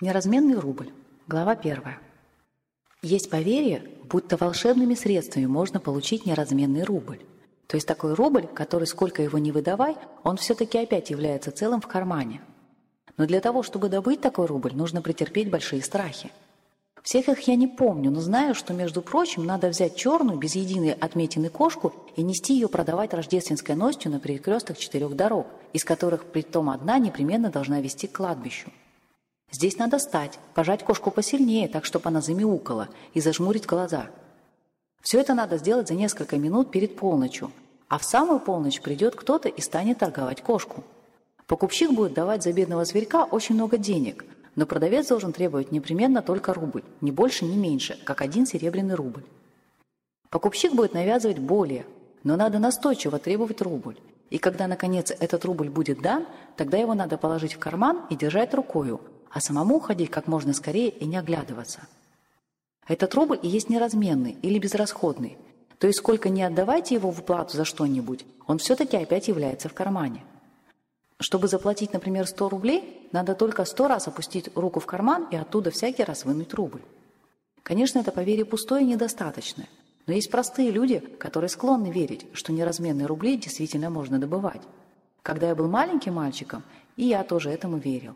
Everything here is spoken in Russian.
Неразменный рубль. Глава первая. Есть поверье, будто волшебными средствами можно получить неразменный рубль. То есть такой рубль, который сколько его не выдавай, он все-таки опять является целым в кармане. Но для того, чтобы добыть такой рубль, нужно претерпеть большие страхи. Всех их я не помню, но знаю, что, между прочим, надо взять черную, без единой отметины кошку и нести ее продавать рождественской ночью на перекресток четырех дорог, из которых при том одна непременно должна вести к кладбищу. Здесь надо стать, пожать кошку посильнее, так, чтобы она замяукала, и зажмурить глаза. Все это надо сделать за несколько минут перед полночью, а в самую полночь придет кто-то и станет торговать кошку. Покупщик будет давать за бедного зверька очень много денег, но продавец должен требовать непременно только рубль, ни больше, ни меньше, как один серебряный рубль. Покупщик будет навязывать более, но надо настойчиво требовать рубль. И когда, наконец, этот рубль будет дан, тогда его надо положить в карман и держать рукою, а самому уходить как можно скорее и не оглядываться. Этот рубль и есть неразменный или безрасходный, то есть сколько не отдавайте его в уплату за что-нибудь, он все-таки опять является в кармане. Чтобы заплатить, например, 100 рублей, надо только 100 раз опустить руку в карман и оттуда всякий раз вынуть рубль. Конечно, это поверье пустое и недостаточное, но есть простые люди, которые склонны верить, что неразменные рубли действительно можно добывать. Когда я был маленьким мальчиком, и я тоже этому верил.